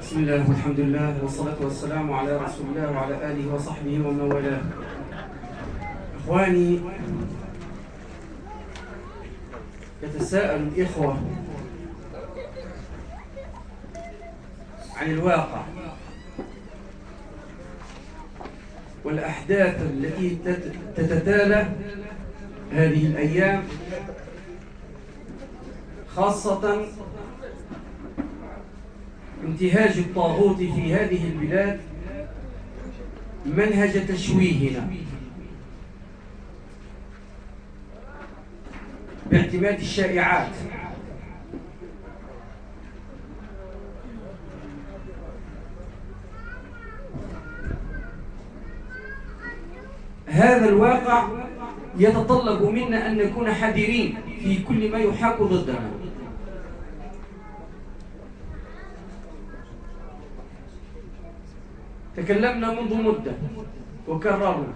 بسم الله والحمد لله والصلاة والسلام على رسول الله وعلى آله وصحبه ومن والاه. إخواني يتساءل الإخوة عن الواقع والأحداث التي تتتالى هذه الأيام خاصة انتهاج الطاغوت في هذه البلاد منهج تشويهنا. باعتماد الشائعات. هذا الواقع يتطلب منا أن نكون حذرين في كل ما يحاك ضدنا. تكلمنا منذ مدة وكررنا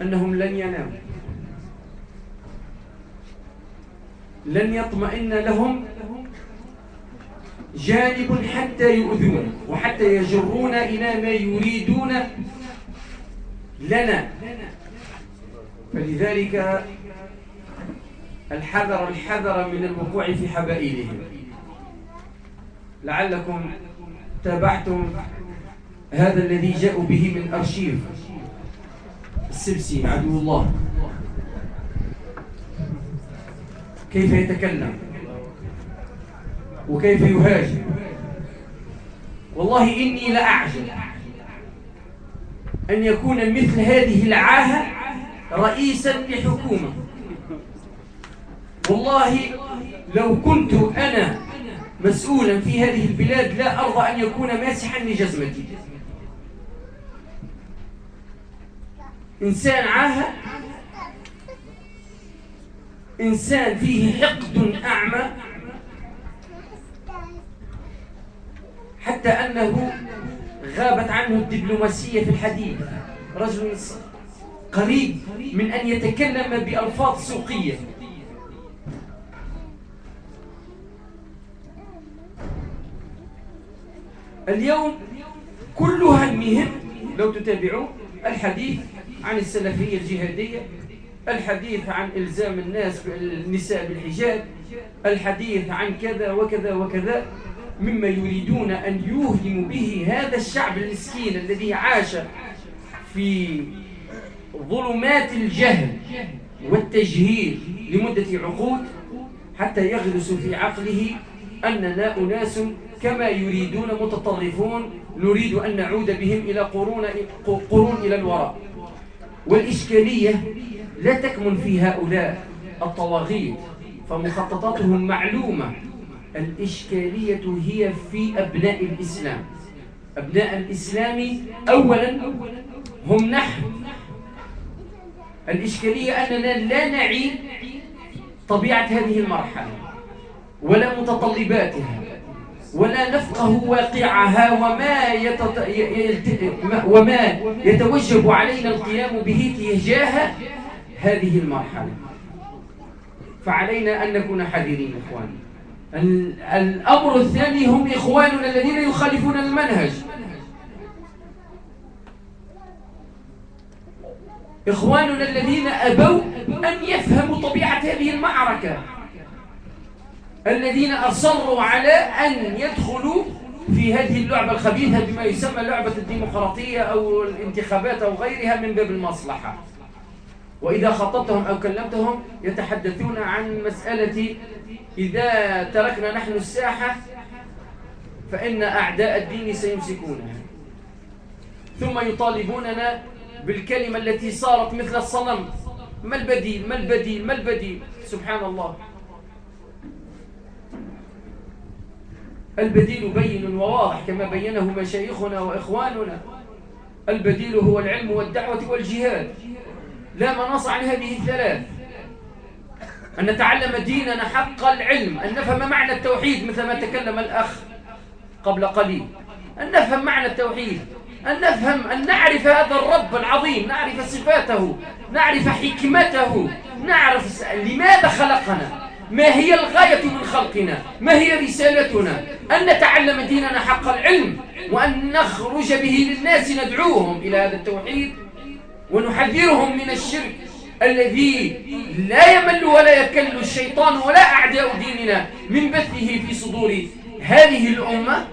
أنهم لن يناموا. لن يطمئن لهم جانب حتى يؤذون وحتى يجرون إلى ما يريدون لنا. فلذلك الحذر الحذر من الوقوع في حبائلهم. لعلكم تابعتم هذا الذي جاءوا به من أرشيف السبسي عدو الله. كيف يتكلم؟ وكيف يهاجم؟ والله إني لأعجب أن يكون مثل هذه العاهة رئيسا لحكومة. والله لو كنت أنا مسؤولا في هذه البلاد لا أرضى أن يكون ماسحا لجزمتي. إنسان عاهة. إنسان فيه حقد أعمى. حتى أنه غابت عنه الدبلوماسية في الحديث. رجل قريب من أن يتكلم بألفاظ سوقية. اليوم كل همهم لو تتابعوا الحديث عن السلفية الجهادية الحديث عن إلزام الناس النساء بالحجاب الحديث عن كذا وكذا وكذا مما يريدون أن يوهموا به هذا الشعب المسكين الذي عاش في ظلمات الجهل والتجهيل لمدة عقود حتى يغرس في عقله أننا أناس كما يريدون متطرفون نريد أن نعود بهم إلى قرون, قرون إلى الوراء. والإشكالية لا تكمن في هؤلاء الطواغيت فمخططاتهم معلومة. الإشكالية هي في أبناء الإسلام. أبناء الإسلام أولا هم نحن. الإشكالية أننا لا نعي طبيعة هذه المرحلة ولا متطلباتها. ولا نفقه واقعها وما, يتط... يلت... وما يتوجب علينا القيام به تجاه هذه المرحلة. فعلينا أن نكون حذرين إخواني. الأمر الثاني هم إخواننا الذين يخالفون المنهج. إخواننا الذين أبوا أن يفهموا طبيعة هذه المعركة. الذين أصروا على أن يدخلوا في هذه اللعبة الخبيثة بما يسمى لعبة الديمقراطية أو الانتخابات أو غيرها من باب المصلحة. وإذا خطبتهم أو كلمتهم يتحدثون عن مسألة إذا تركنا نحن الساحة فإن أعداء الدين سيمسكونها. ثم يطالبوننا بالكلمة التي صارت مثل الصنم. ما البديل؟ ما البديل؟ ما البديل؟ سبحان الله. البديل بين وواضح كما بينه مشايخنا وإخواننا. البديل هو العلم والدعوة والجهاد. لا مناص عن هذه الثلاث. أن نتعلم ديننا حق العلم أن نفهم معنى التوحيد مثل ما تكلم الأخ قبل قليل. أن نفهم معنى التوحيد أن نفهم أن نعرف هذا الرب العظيم نعرف صفاته نعرف حكمته نعرف لماذا خلقنا. ما هي الغاية من خلقنا؟ ما هي رسالتنا؟ أن نتعلم ديننا حق العلم وأن نخرج به للناس ندعوهم إلى هذا التوحيد ونحذرهم من الشرك الذي لا يمل ولا يكل الشيطان ولا أعداء ديننا من بثه في صدور هذه الأمة.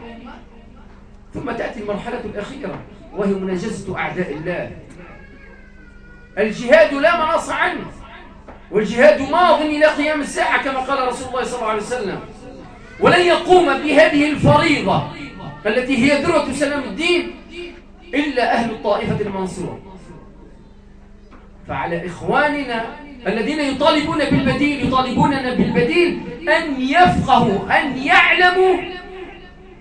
ثم تأتي المرحلة الأخيرة وهي مناجزة أعداء الله. الجهاد لا مناص عنه. والجهاد ماض إلى قيام الساعة كما قال رسول الله صلى الله عليه وسلم. ولن يقوم بهذه الفريضة التي هي ذروة سلام الدين إلا أهل الطائفة المنصورة. فعلى إخواننا الذين يطالبون بالبديل يطالبوننا بالبديل أن يفقهوا أن يعلموا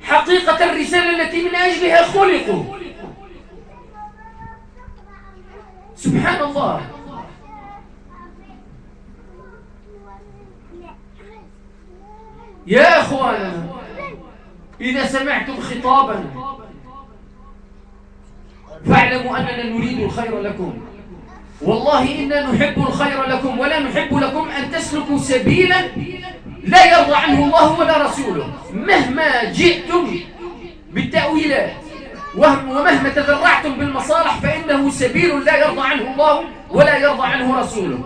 حقيقة الرسالة التي من أجلها خلقوا. سبحان الله. يا أخوانا إذا سمعتم خطابنا فاعلموا أننا نريد الخير لكم. والله إنا نحب الخير لكم ولا نحب لكم أن تسلكوا سبيلا لا يرضى عنه الله ولا رسوله. مهما جئتم بالتأويلات ومهما تذرعتم بالمصالح فإنه سبيل لا يرضى عنه الله ولا يرضى عنه رسوله.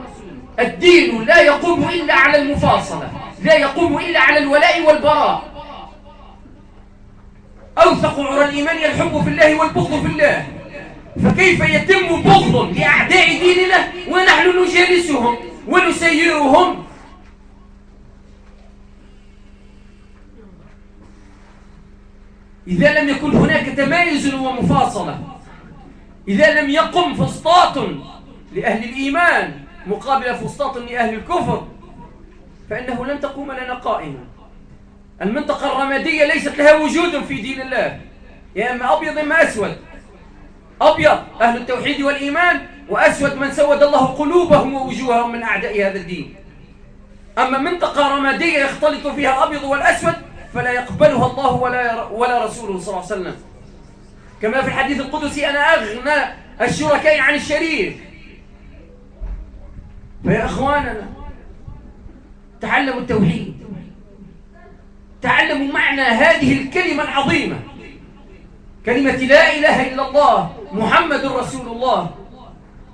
الدين لا يقوم إلا على المفاصلة. لا يقوم إلا على الولاء والبراء. أوثق عرى الإيمان الحب في الله والبغض في الله. فكيف يتم بغض لأعداء ديننا ونحن نجالسهم ونسيرهم إذا لم يكن هناك تمايز ومفاصلة. إذا لم يقم فسطاط لأهل الإيمان مقابل فسطاط لأهل الكفر. فإنه لن تقوم لنا قائمة المنطقة الرمادية ليست لها وجود في دين الله. يا إما أبيض إما أسود. أبيض أهل التوحيد والإيمان وأسود من سود الله قلوبهم ووجوههم من أعداء هذا الدين. أما منطقة رمادية يختلط فيها الأبيض والأسود فلا يقبلها الله ولا ولا رسوله صلى الله عليه وسلم. كما في الحديث القدسي أنا أغنى الشركاء عن الشريك. فيا إخواننا تعلموا التوحيد. تعلموا معنى هذه الكلمة العظيمة. كلمة لا إله إلا الله محمد رسول الله.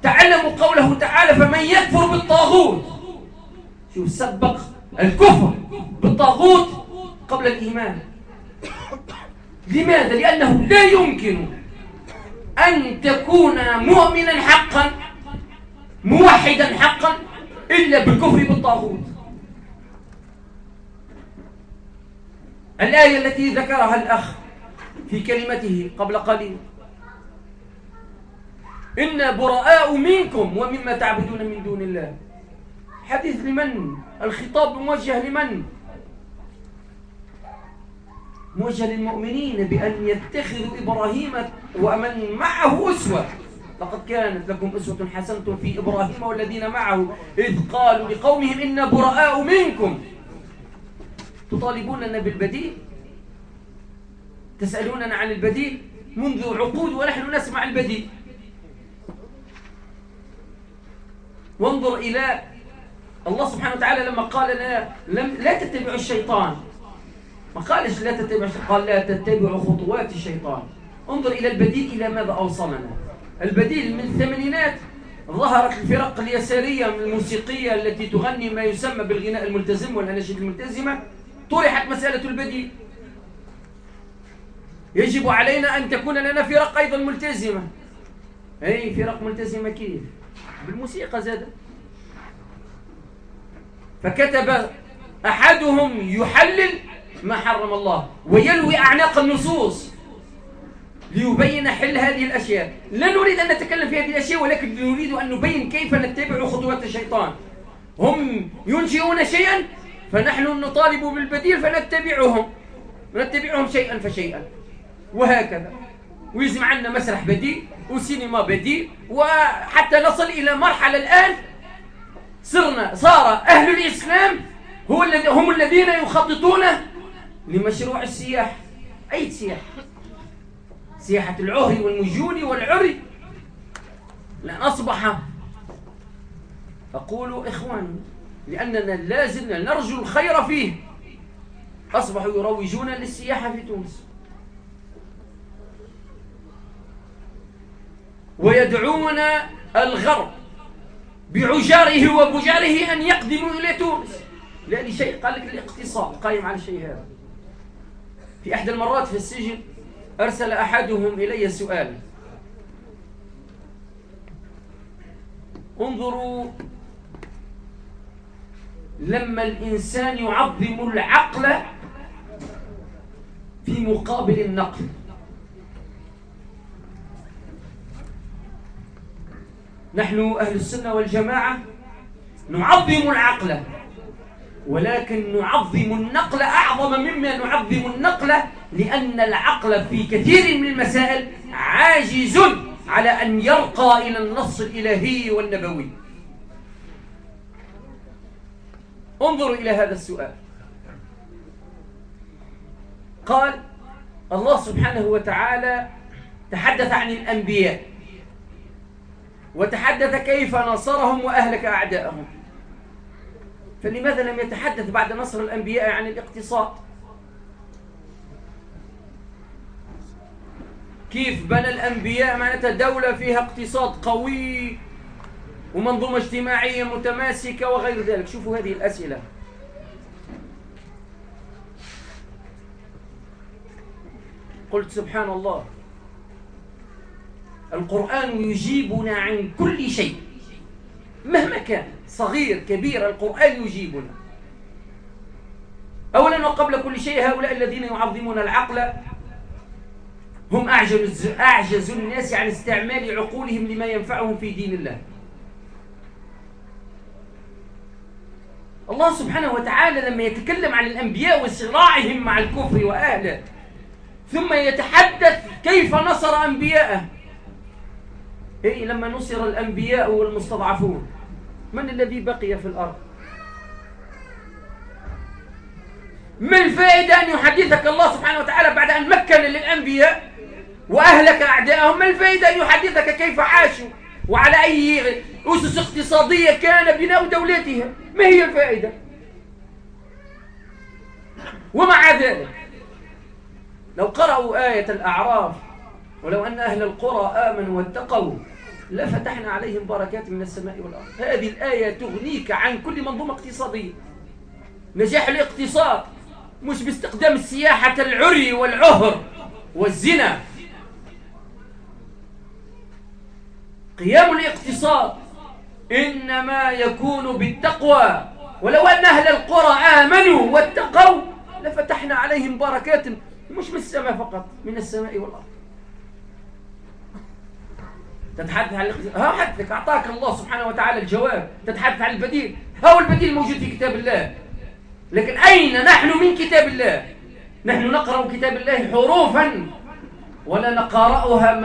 تعلموا قوله تعالى فمن يكفر بالطاغوت شوف سبق الكفر بالطاغوت قبل الإيمان. لماذا؟ لأنه لا يمكن أن تكون مؤمنا حقا موحدا حقا إلا بالكفر بالطاغوت. الآية التي ذكرها الأخ في كلمته قبل قليل. إنا براء منكم ومما تعبدون من دون الله. حديث لمن؟ الخطاب موجه لمن؟ موجه للمؤمنين بأن يتخذوا إبراهيم ومن معه أسوة. لقد كانت لكم أسوة حسنة في إبراهيم والذين معه إذ قالوا لقومهم إنا براء منكم. تطالبوننا بالبديل؟ تسألوننا عن البديل؟ منذ عقود ونحن نسمع البديل. وانظر إلى الله سبحانه وتعالى لما قال لنا لم لا تتبعوا الشيطان. ما قالش لا تتبعوا قال لا تتبعوا خطوات الشيطان. انظر إلى البديل إلى ماذا أوصلنا؟ البديل من الثمانينات. ظهرت الفرق اليسارية الموسيقية التي تغني ما يسمى بالغناء الملتزم والأناشيد الملتزمة. طرحت مسألة البديل. يجب علينا أن تكون لنا فرق أيضا ملتزمة. أي فرق ملتزمة كيف؟ بالموسيقى زاد فكتب أحدهم يحلل ما حرم الله ويلوي أعناق النصوص ليبين حل هذه الأشياء. لا نريد أن نتكلم في هذه الأشياء ولكن نريد أن نبين كيف نتبع خطوات الشيطان. هم ينشئون شيئا فنحن نطالب بالبديل فنتبعهم. نتبعهم شيئا فشيئا. وهكذا. ويجمع عندنا مسرح بديل وسينما بديل. وحتى نصل إلى مرحلة الآن صرنا صار أهل الإسلام هو هم الذين يخططون لمشروع السياحة أي سياحة سياحة العهر والمجون والعري. لأن أصبح أقول إخواني لأننا لازلنا نرجو الخير فيه. أصبحوا يروجون للسياحة في تونس. ويدعون الغرب بعجاره وبجاره أن يقدموا إلى تونس. لأن شيء قال لك الاقتصاد قائم على الشيء هذا. في أحد المرات في السجن أرسل أحدهم إلي سؤال. انظروا لما الإنسان يعظم العقل في مقابل النقل. نحن أهل السنة والجماعة نعظم العقل ولكن نعظم النقل أعظم مما نعظم النقل لأن العقل في كثير من المسائل عاجز على أن يرقى إلى النص الإلهي والنبوي. انظروا إلى هذا السؤال. قال الله سبحانه وتعالى تحدث عن الأنبياء. وتحدث كيف نصرهم وأهلك أعداءهم. فلماذا لم يتحدث بعد نصر الأنبياء عن الاقتصاد؟ كيف بنى الأنبياء معناتها دولة فيها اقتصاد قوي ومنظومة اجتماعية متماسكة وغير ذلك. شوفوا هذه الأسئلة. قلت سبحان الله. القرآن يجيبنا عن كل شيء. مهما كان صغير كبير القرآن يجيبنا. أولا وقبل كل شيء هؤلاء الذين يعظمون العقل هم أعجز, أعجز الناس عن استعمال عقولهم لما ينفعهم في دين الله. الله سبحانه وتعالى لما يتكلم عن الأنبياء وصراعهم مع الكفر وأهله ثم يتحدث كيف نصر أنبياءه. إيه لما نصر الأنبياء والمستضعفون من الذي بقي في الأرض؟ ما الفائدة أن يحدثك الله سبحانه وتعالى بعد أن مكن للأنبياء وأهلك أعداءهم؟ ما الفائدة أن يحدثك كيف عاشوا؟ وعلى أي أسس اقتصادية كان بناء دولتها ما هي الفائدة؟ ومع ذلك لو قرأوا آية الأعراف ولو أن أهل القرى آمنوا واتقوا لفتحنا عليهم بركات من السماء والأرض. هذه الآية تغنيك عن كل منظومة اقتصادية. نجاح الاقتصاد مش باستخدام السياحة العري والعهر والزنا. قيام الاقتصاد إنما يكون بالتقوى. ولو أن أهل القرى آمنوا واتقوا لفتحنا عليهم بركات مش من السماء فقط من السماء والأرض. تتحدث عن ها حدثك. أعطاك الله سبحانه وتعالى الجواب. تتحدث عن البديل. هو البديل موجود في كتاب الله. لكن أين نحن من كتاب الله؟ نحن نقرأ كتاب الله حروفا ولا نقرأها